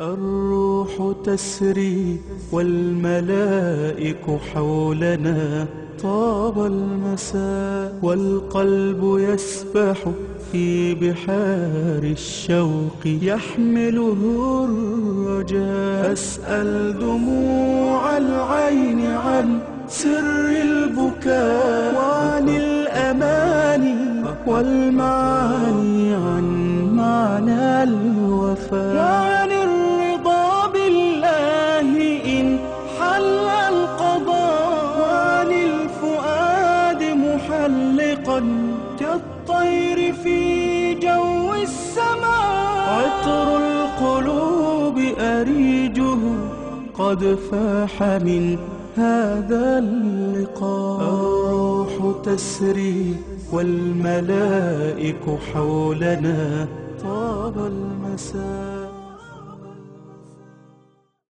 الروح تسري والملائك حولنا طاب المساء والقلب يسبح في بحار الشوق يحمله الرجاء. أسأل دموع العين عن سر البكاء وعن الأماني والمعاني عن معنى الوفاء. وعن الرضا بالله إن حل القضاء. وعن الفؤاد محلقا كالطير في جو السماء. عطر القلوب أريجه قد فاح من هذا اللقاء. الروح تسري والملائك حولنا. طاب المساء.